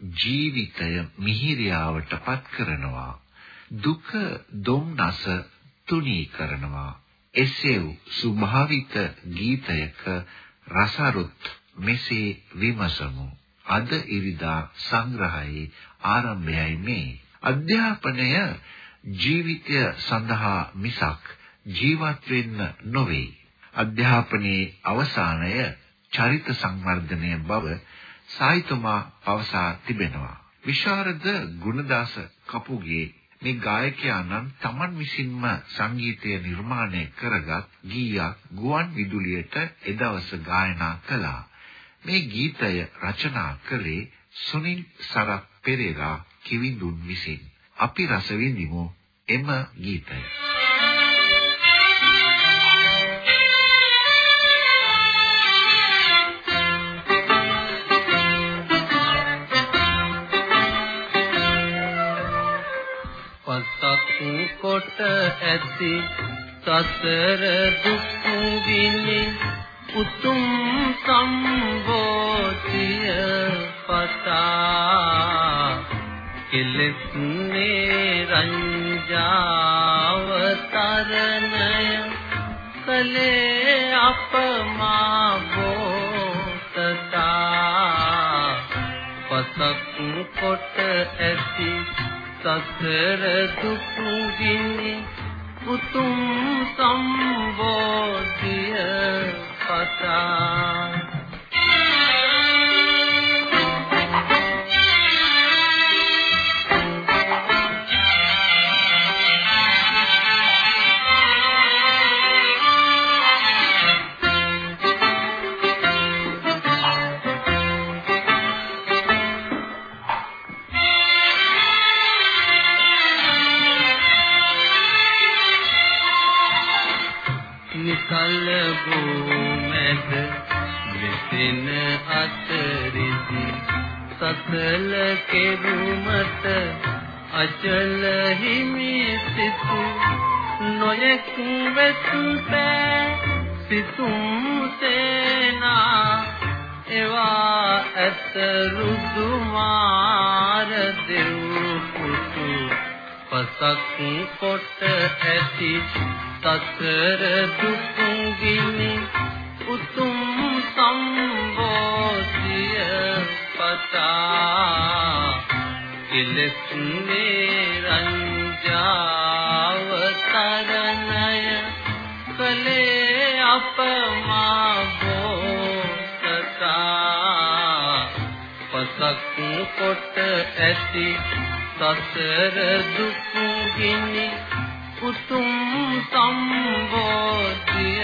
ජීවිතය මිහිරියාවට පත් කරනවා. දුක දුම්නස තුනී කරනවා. එසේ ස්වභාවික ගීතයක රසරුත් මෙසේ විමසමු. අද ඉරිදා සංග්‍රහයේ ආරම්භයයි මේ. අධ්‍යාපනය ජීවිතය සඳහා මිසක් ජීවත් වෙන්න නොවේ. අධ්‍යාපනයේ අවසානය චරිත සංවර්ධනය බව සාහිතුමා පවසා තිබෙනවා. විශාරද ගුණදාස කපුගේ මේ ගායකයාණන් Taman විසින්ම සංගීතය නිර්මාණය කරගත් ගීයක් ගුවන් විදුලියට එදවස ගායනා කළා. මේ ගීතය රචනා කළේ සුනිල් සරත් පෙරේරා කිවිඳුන් විසින්. අපි රස විඳිමු එම ගීතය. කොට ඇති සසර දුක් විඳි උතුම් සම්බෝධිය පතා. කෙලෙස් නිරංජාව තරණය කලේ අපමා බෝතතා පසක් කොට ඇති සසර දුක් ගිනි උතුම් සම්බෝධිය පතා සකල කෙරුමට අචල හිමි සිතු නොයෙක් වෙත්පෑ සිතුම් සේනා එවා ඇත රුදු මාර දෙව් පුතු පසක් කොට ඇති සතර දුක් ගිනි උතුම් සම්බෝධිය පතා කෙලෙස් නිරංජාව තරණය කලේ අපමා බෝසතා පසක් කොට ඇති සසර දුක් ගිනි උතුම් සම්බෝධිය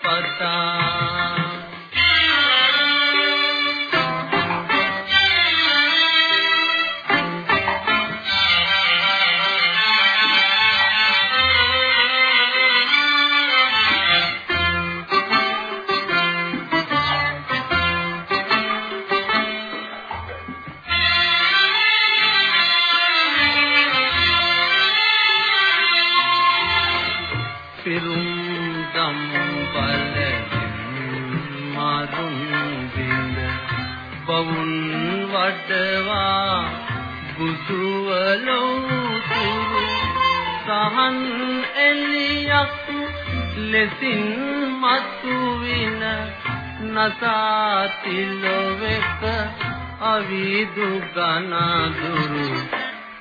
පතා ලෙසින් මතුවින නසාතිලොවෙක අවිදු ගනදුරු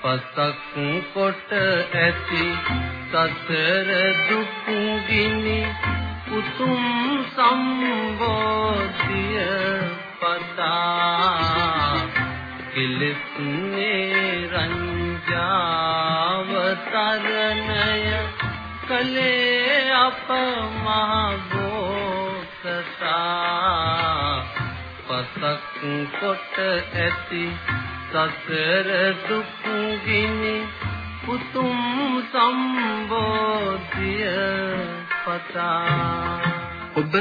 පසක් කොට ඇති සතර දුක් ගිනි උතුම් සම්බෝධිය පතා කෙලෙස් නිරංජාව තරණය කලේ අප මහබෝසතා පසක් කොට ඇති සසර දුක් ගිනි උතුම් සම්බෝධිය පතා. ඔබ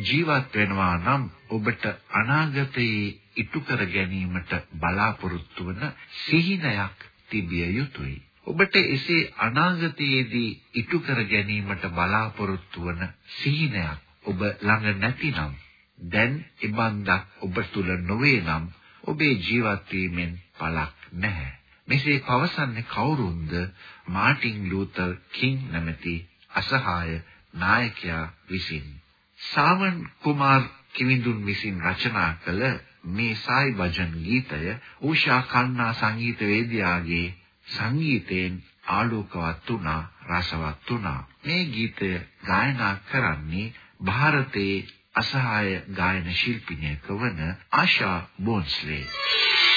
ජීවත් වෙනවා නම් ඔබට අනාගතයේ ඉටු කර ගැනීමට බලාපොරොත්තු වන සිහිනයක් තිබිය යුතුයි. ඔබට එසේ අනාගතයේදී ඉටු කර ගැනීමට බලාපොරොත්තු වන සිහිනයක් ඔබ ළඟ නැතිනම් දැන් ඉබන්දක් ඔබ තුල නොවේ නම් ඔබේ ජීවත් වීමෙන් පළක් නැහැ. මෙසේ පවසන්නේ කවුරුන්ද? මාටින් ලූතර් කිං නැමැති අසහාය නායකයා විසින්. සාවන් කුමාර් කිවිඳුන් විසින් රචනා කළ මේ සායි භජන් ගීතය ඌෂා කන්නා සංගීතවේදියාගේ සංගීතයෙන් ආලෝකවත් වුණා රසවත් වුණා මේ ගීතය ගායනා කරන්නේ ಭಾರತයේ අසහාය ගායන ශිල්පිනියක වන ආශා බොන්ස්ලේ Thank you.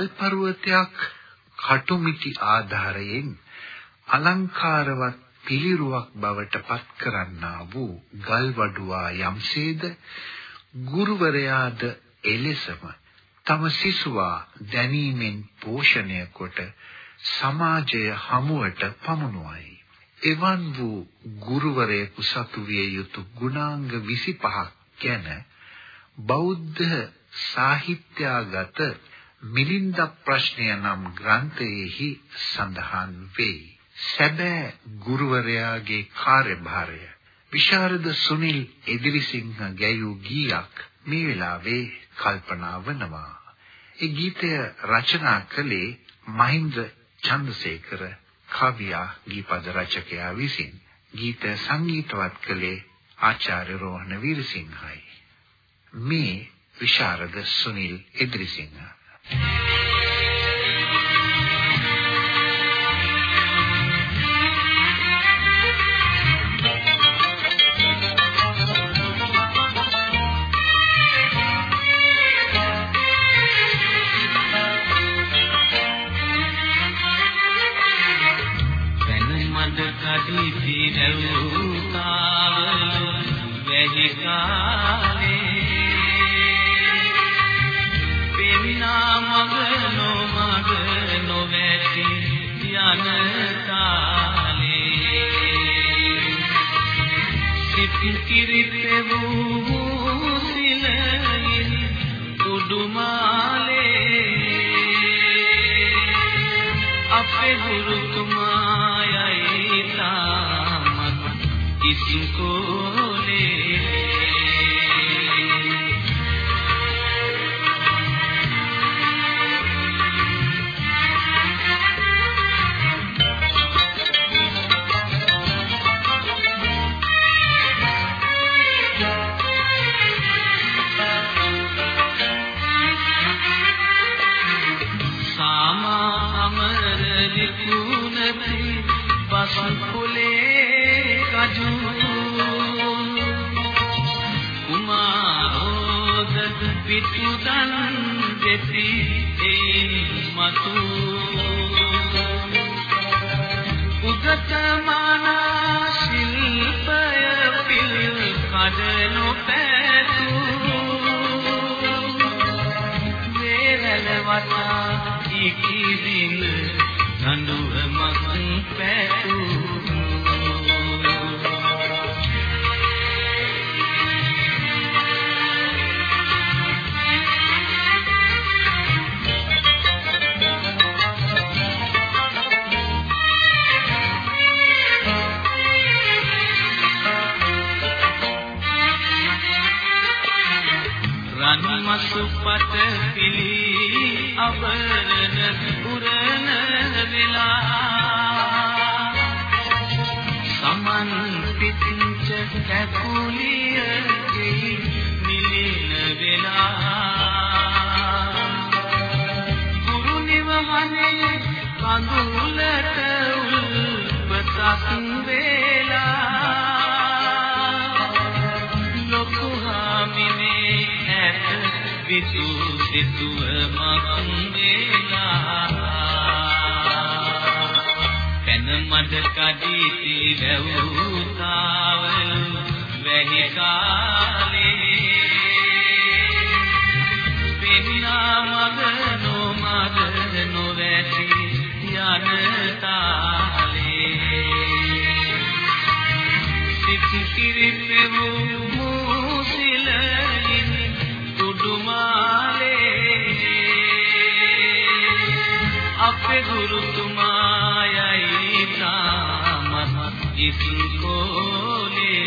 ගල් පර්වතයක් කටුමිටි ආධාරයෙන් අලංකාරවත් පිළිරුවක් බවට පත් කරන්නා වූ ගල් වඩුවා යම්සේද ගුරුවරයාද එලෙසම තම සිසුවා දැනීමෙන් පෝෂණය කොට සමාජය හමුවට පමුණුවයි. එවන් වූ ගුරුවරයෙකු සතු විය යුතු ගුණාංග 25ක් ගැන බෞද්ධ සාහිත්‍යාගත මිලින්ද ප්‍රශ්නය නම් ග්‍රන්ථයේහි සඳහන් වේ. සැබෑ ගුරුවරයාගේ කාර්යභාරය විශාරද සුනිල් එදිරිසිංහ ගැයූ ගීයක් මේ වෙලාවේ කල්පනා වනවා. ඒ ගීතය රචනා කළේ මහින්ද චන්ද්‍රසේකර කවියා ගීපද රචකයා විසින්. ගීත සංගීතවත් කළේ ආචාර්ය රෝහණ වීරසිංහයි. මේ විශාරද සුනිල් එදිරිසිංහ කඩි පිරවූ කාවලු වැහි කාවලු අපේ ගුරුතුමා යයි තාමත් ඉස්කෝලේ පිටුදන් දෙති එයින් මතු උගත මානා ශිල්පය පිළ කඩ නොපැතු වේරල වතා ඉකිරින් දඬුවමක් පැතු සුපට පිලි අවරණ පුරන වෙලා. සමන් පිටින්ච කැකුලියගේ නිලින වෙලා. ගුරු නිවහනේ කඳුලට උල්පතක් වේලා. විසු සිතුව මංගේලා පැන මඩ කඩීති වැවුතාව වැහි කාලේ පින්නා මග නොමග නොවැටි යන තාලේ සිත් කිරිපෙවූ ගුරුතුමායයි තාමත් ඉස්කෝලේ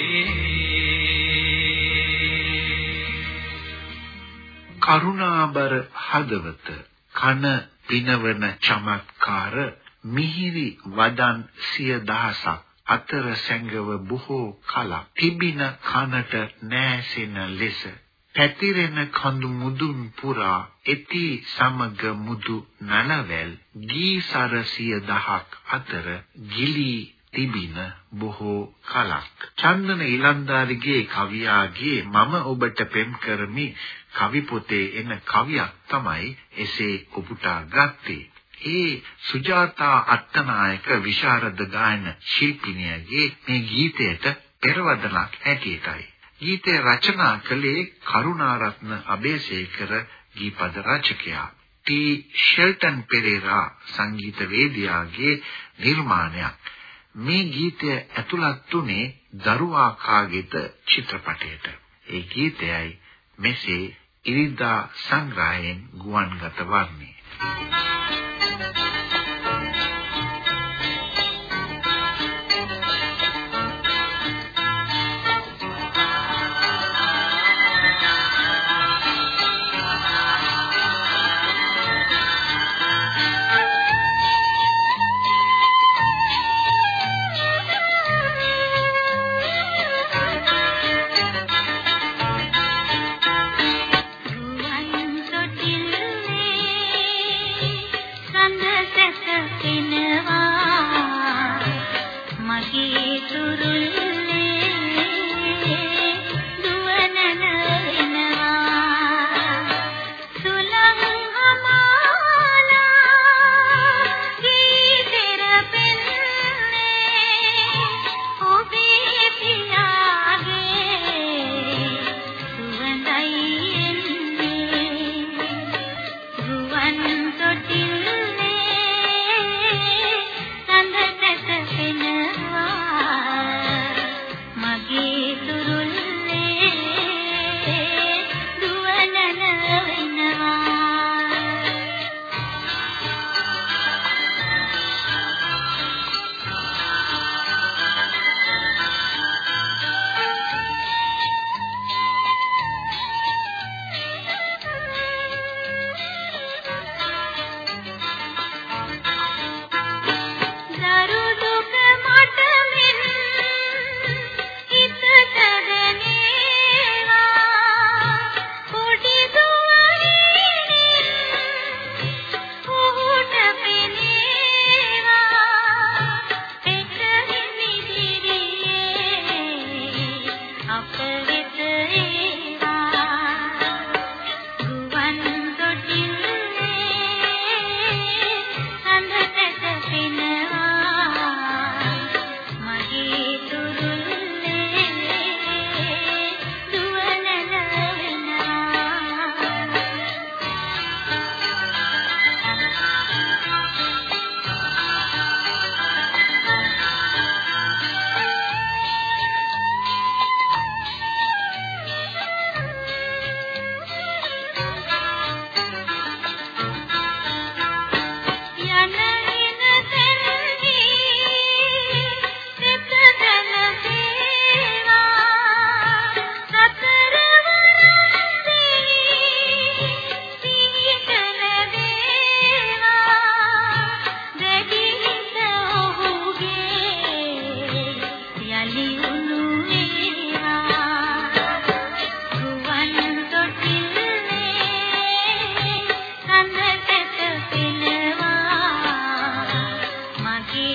කරුණාබර හදවත කන පිනවන චමත්කාර මිහිරි වදන් සිය දහසක් අතර සැඟව බොහෝ කලක් තිබින කනට නෑසෙන ලෙස පැතිරෙන කඳු මුදුන් පුරා එති සමග මුදු නනවැල් ගී සරසිය දහක් අතර ගිලී තිබින බොහෝ කලක් චන්දන ඊලන්දාරිගේ කවියාගේ මම ඔබට පෙම් කරමි කවි පොතේ එන කවියක් තමයි එසේ උපුටා ගත්තේ. ඒ සුජාතා අත්තනායක විශාරද ගායන ශිල්පිනියගේ මේ ගීතයට පෙරවදනක් හැටියටයි. ගීතය රචනා කළේ කරුණාරත්න අබේසේකර ගීපද රචකයා. ටී ෂෙල්ටන් පෙරේරා සංගීතවේදියාගේ නිර්මාණයක්. මේ ගීතය ඇතුළත් වුණේ දරුවා කාගේද චිත්‍රපටයට. ඒ ගීතයයි මෙසේ ඉරිදා සංග්‍රහයෙන් ගුවන්ගත වන්නේ.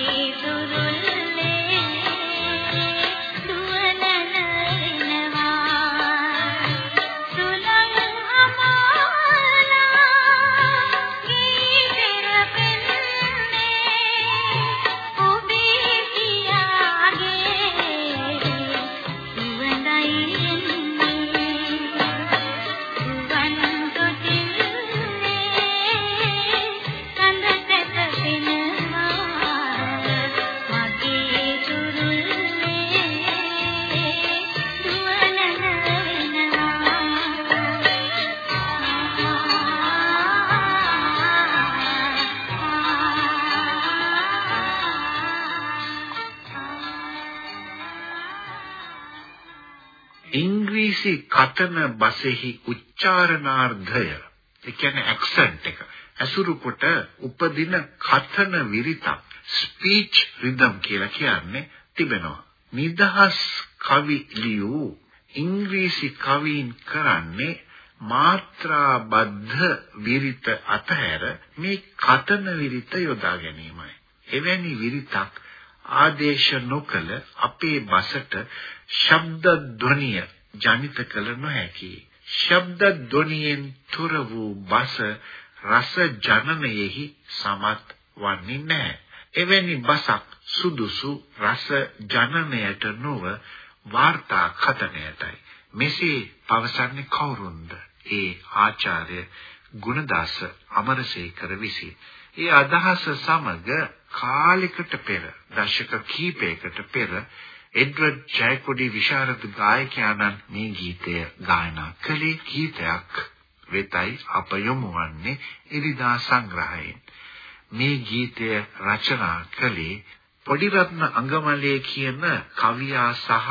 ඉංග්‍රීසි කතන බසෙහි උච්චාරණාර්ධය. ඒ කියන්නේ ඇක්සන්ට් එක. ඇසුරු කොට උපදින කතන විරිතක්. ස්පීච් රිද්ම් කියලා කියන්නේ තිබෙනවා. නිදහස් කවි ලියූ ඉංග්‍රීසි කවීන් කරන්නේ මාත්‍රාබද්ධ විරිත අතහැර මේ කතන විරිත යොදා ගැනීමයි. එවැනි විරිතක් ආදේශ නොකල අපේ බසට ශබ්ද ධ්වනිය ජනිත කළ නොහැකි. ශබ්ද ධ්වනියෙන් තුර වූ බස රස ජනනයෙහි සමත් වන්නේ නැහැ. එවැනි බසක් සුදුසු රස ජනනයට නොව වාර්තා කතනයටයි. මෙසේ පවසන්නේ කවුරුන්ද? ඒ ආචාර්ය ගුණදාස අමරසේකර විසින්. ඒ අදහස සමග කාලයකට පෙර දශක කිහිපයකට පෙර එඩ්වඩ් ජයකොඩි විශාරද ගායකයාණන් මේ ගීතය ගායනා කළේ ගීතයක් වෙතයි අප යොමු වන්නේ ඉරිදා සංග්‍රහයෙන්. මේ ගීතය රචනා කළේ පොඩිරත්න අංගමලේ කියන කවියා සහ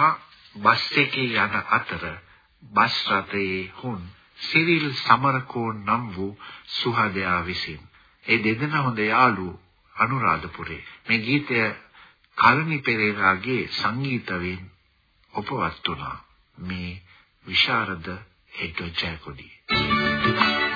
බස් එකේ යන අතර බස් රථයේ හුන් සිරිල් සමරකෝන් නම් වූ සුහදයා විසින්. ඒ දෙදෙනා හොඳ යාළුවෝ අනුරාධපුරේ. මේ ගීතය කල්නි පෙරේරාගේ සංගීතයෙන් උපවත් වුණා. මේ විශාරද හෙඩ්ඩෝ ජයකොඩි. Thank you.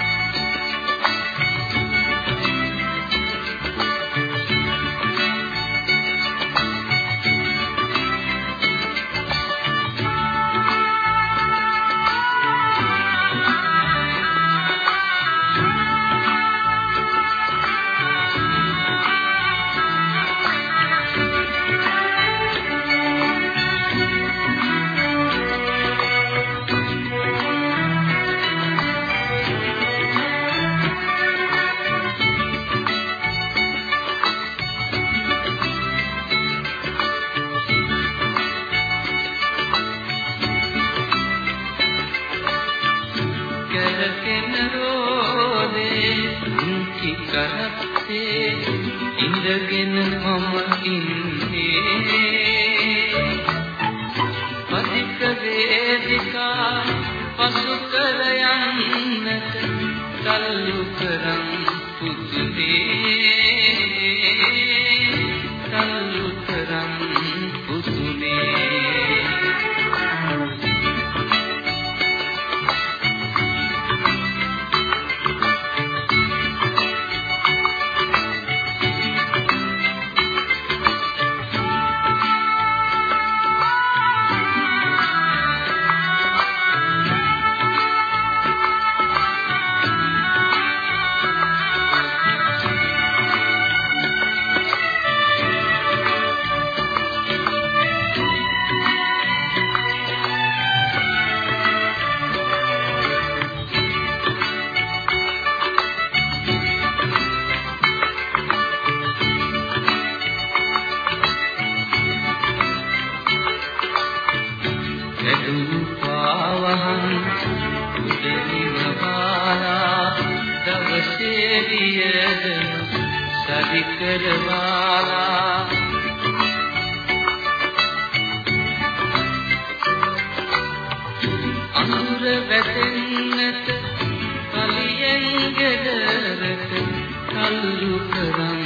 උදලිව පාලා දවසේ දියද සවි කරවාලා අනුර වැටෙන්නට කලියෙන් ගෙදරට කල්ලු කරන්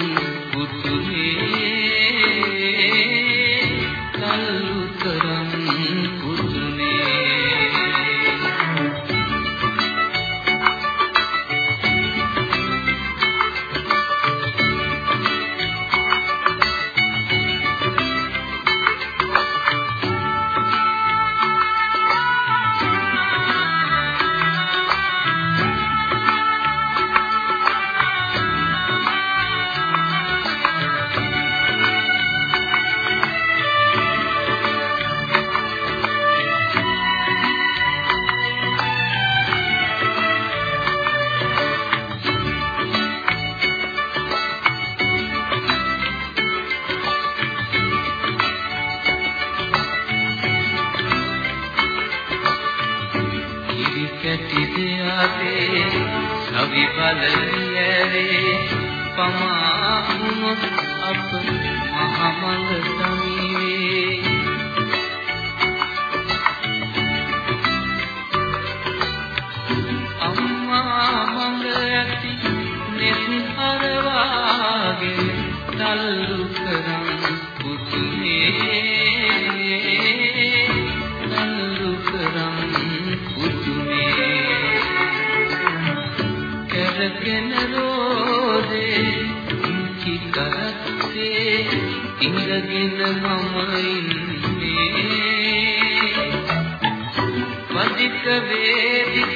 ඉඳගෙන මම ඉන්නේ. රංජිත වේදිකා